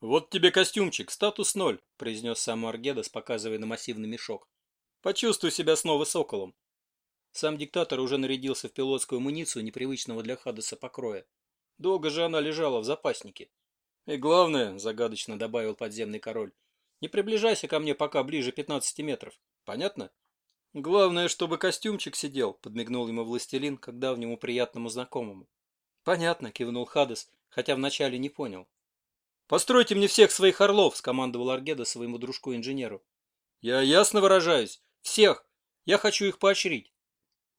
«Вот тебе костюмчик, статус ноль», — произнес сам Аргедас, показывая на массивный мешок. «Почувствуй себя снова соколом». Сам диктатор уже нарядился в пилотскую амуницию непривычного для Хадаса покроя. Долго же она лежала в запаснике. «И главное», — загадочно добавил подземный король, — «не приближайся ко мне пока ближе 15 метров. Понятно?» «Главное, чтобы костюмчик сидел», — подмигнул ему властелин, как давнему приятному знакомому. «Понятно», — кивнул Хадас, хотя вначале не понял. «Постройте мне всех своих орлов», — скомандовал Аргеда своему дружку-инженеру. «Я ясно выражаюсь. Всех. Я хочу их поощрить».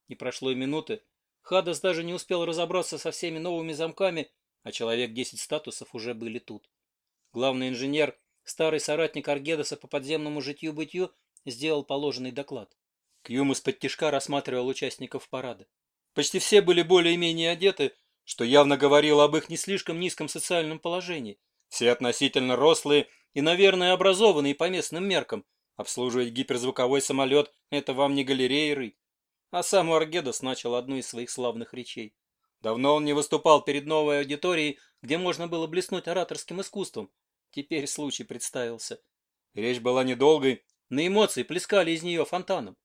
Не прошло и минуты. Хадас даже не успел разобраться со всеми новыми замками, а человек десять статусов уже были тут. Главный инженер, старый соратник Аргедаса по подземному житью-бытию, сделал положенный доклад. Кьюм из-под тишка рассматривал участников парада. Почти все были более-менее одеты, что явно говорило об их не слишком низком социальном положении. Все относительно рослые и, наверное, образованные по местным меркам. Обслуживать гиперзвуковой самолет – это вам не галерея рыть. А сам Аргедас начал одну из своих славных речей. Давно он не выступал перед новой аудиторией, где можно было блеснуть ораторским искусством. Теперь случай представился. Речь была недолгой, но эмоции плескали из нее фонтаном.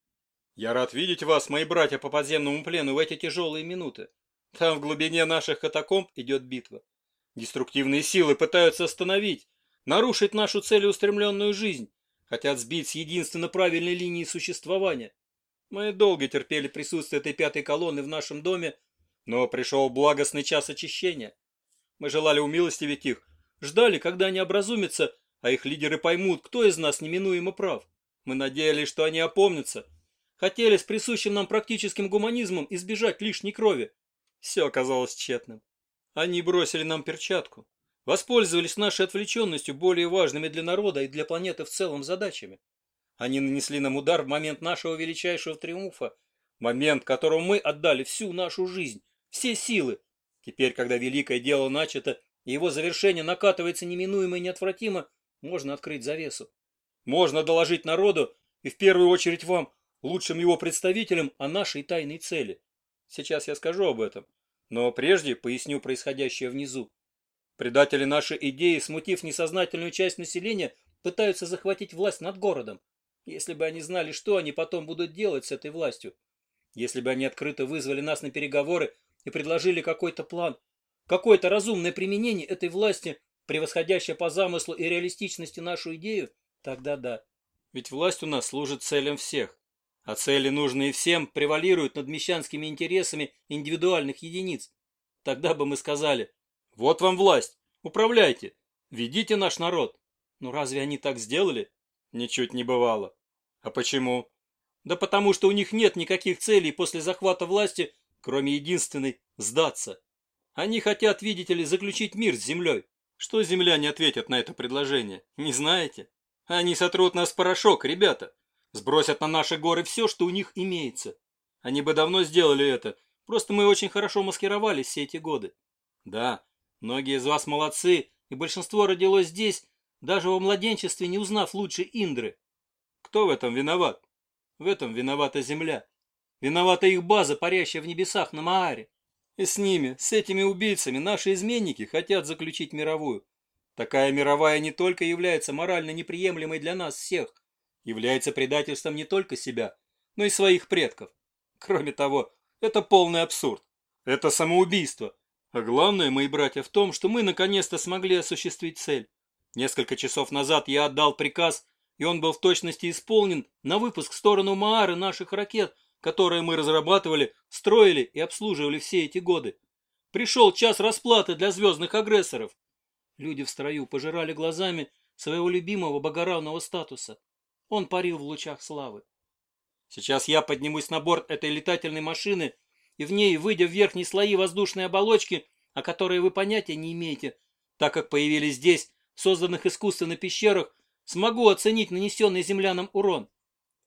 «Я рад видеть вас, мои братья по подземному плену, в эти тяжелые минуты. Там в глубине наших катакомб идет битва. Деструктивные силы пытаются остановить, нарушить нашу целеустремленную жизнь, хотят сбить с единственно правильной линии существования. Мы долго терпели присутствие этой пятой колонны в нашем доме, но пришел благостный час очищения. Мы желали умилостивить их, ждали, когда они образумятся, а их лидеры поймут, кто из нас неминуемо прав. Мы надеялись, что они опомнятся. Хотели с присущим нам практическим гуманизмом избежать лишней крови. Все оказалось тщетным. Они бросили нам перчатку. Воспользовались нашей отвлеченностью более важными для народа и для планеты в целом задачами. Они нанесли нам удар в момент нашего величайшего триумфа, момент, которому мы отдали всю нашу жизнь, все силы. Теперь, когда великое дело начато, и его завершение накатывается неминуемо и неотвратимо, можно открыть завесу. Можно доложить народу, и в первую очередь вам, лучшим его представителям, о нашей тайной цели. Сейчас я скажу об этом. Но прежде поясню происходящее внизу. Предатели нашей идеи, смутив несознательную часть населения, пытаются захватить власть над городом. Если бы они знали, что они потом будут делать с этой властью. Если бы они открыто вызвали нас на переговоры и предложили какой-то план, какое-то разумное применение этой власти, превосходящее по замыслу и реалистичности нашу идею, тогда да. Ведь власть у нас служит целям всех а цели, нужные всем, превалируют над мещанскими интересами индивидуальных единиц. Тогда бы мы сказали, вот вам власть, управляйте, ведите наш народ. Но разве они так сделали? Ничуть не бывало. А почему? Да потому что у них нет никаких целей после захвата власти, кроме единственной – сдаться. Они хотят, видите ли, заключить мир с землей. Что земляне ответят на это предложение? Не знаете? Они сотрут нас в порошок, ребята. Сбросят на наши горы все, что у них имеется. Они бы давно сделали это, просто мы очень хорошо маскировались все эти годы. Да, многие из вас молодцы, и большинство родилось здесь, даже во младенчестве не узнав лучше Индры. Кто в этом виноват? В этом виновата земля. Виновата их база, парящая в небесах на Мааре. И с ними, с этими убийцами, наши изменники хотят заключить мировую. Такая мировая не только является морально неприемлемой для нас всех, является предательством не только себя, но и своих предков. Кроме того, это полный абсурд. Это самоубийство. А главное, мои братья, в том, что мы наконец-то смогли осуществить цель. Несколько часов назад я отдал приказ, и он был в точности исполнен на выпуск в сторону Маары наших ракет, которые мы разрабатывали, строили и обслуживали все эти годы. Пришел час расплаты для звездных агрессоров. Люди в строю пожирали глазами своего любимого богоравного статуса. Он парил в лучах славы. Сейчас я поднимусь на борт этой летательной машины, и в ней, выйдя в верхние слои воздушной оболочки, о которой вы понятия не имеете, так как появились здесь, созданных искусственно пещерах, смогу оценить нанесенный землянам урон.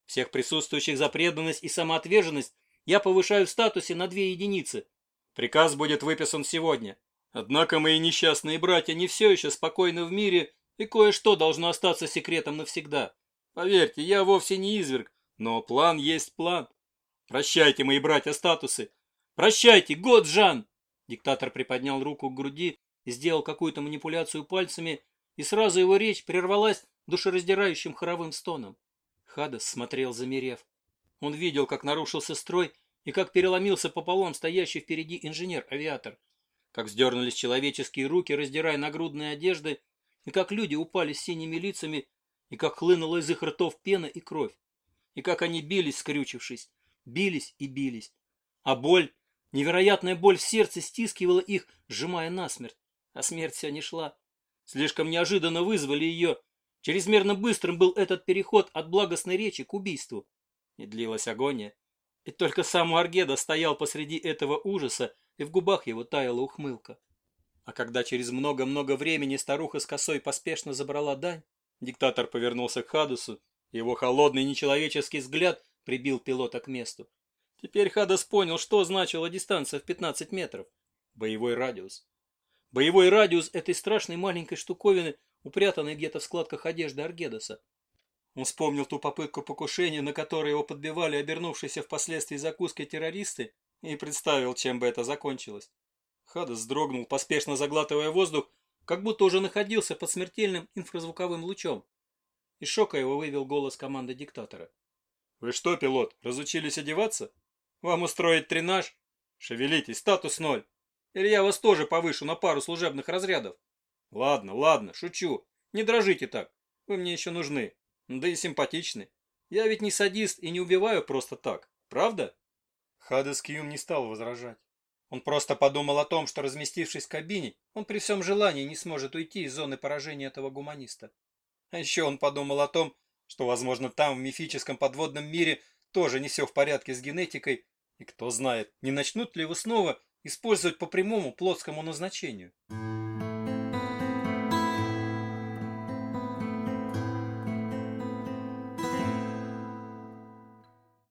Всех присутствующих за преданность и самоотверженность я повышаю в статусе на две единицы. Приказ будет выписан сегодня. Однако мои несчастные братья не все еще спокойны в мире, и кое-что должно остаться секретом навсегда. Поверьте, я вовсе не изверг, но план есть план. Прощайте, мои братья-статусы. Прощайте, Годжан! Диктатор приподнял руку к груди и сделал какую-то манипуляцию пальцами, и сразу его речь прервалась душераздирающим хоровым стоном. Хадас смотрел, замерев. Он видел, как нарушился строй и как переломился пополам стоящий впереди инженер-авиатор, как сдернулись человеческие руки, раздирая нагрудные одежды, и как люди упали с синими лицами, и как хлынула из их ртов пена и кровь, и как они бились, скрючившись, бились и бились. А боль, невероятная боль в сердце стискивала их, сжимая насмерть, а смерть вся не шла. Слишком неожиданно вызвали ее. Чрезмерно быстрым был этот переход от благостной речи к убийству. И длилась агония. И только сам Аргеда стоял посреди этого ужаса, и в губах его таяла ухмылка. А когда через много-много времени старуха с косой поспешно забрала дань, диктатор повернулся к Хадусу, его холодный нечеловеческий взгляд прибил пилота к месту. Теперь Хадас понял, что значила дистанция в 15 метров. Боевой радиус. Боевой радиус этой страшной маленькой штуковины, упрятанной где-то в складках одежды Аргедоса. Он вспомнил ту попытку покушения, на которой его подбивали обернувшиеся впоследствии закуской террористы, и представил, чем бы это закончилось. Хадас вздрогнул, поспешно заглатывая воздух, как будто уже находился под смертельным инфразвуковым лучом. Из шока его вывел голос команды диктатора. «Вы что, пилот, разучились одеваться? Вам устроить тренаж? Шевелитесь, статус ноль. Или я вас тоже повышу на пару служебных разрядов? Ладно, ладно, шучу. Не дрожите так. Вы мне еще нужны. Да и симпатичны. Я ведь не садист и не убиваю просто так. Правда? Хадес Кьюм не стал возражать. Он просто подумал о том, что, разместившись в кабине, он при всем желании не сможет уйти из зоны поражения этого гуманиста. А еще он подумал о том, что, возможно, там, в мифическом подводном мире, тоже не все в порядке с генетикой, и кто знает, не начнут ли его снова использовать по прямому плотскому назначению.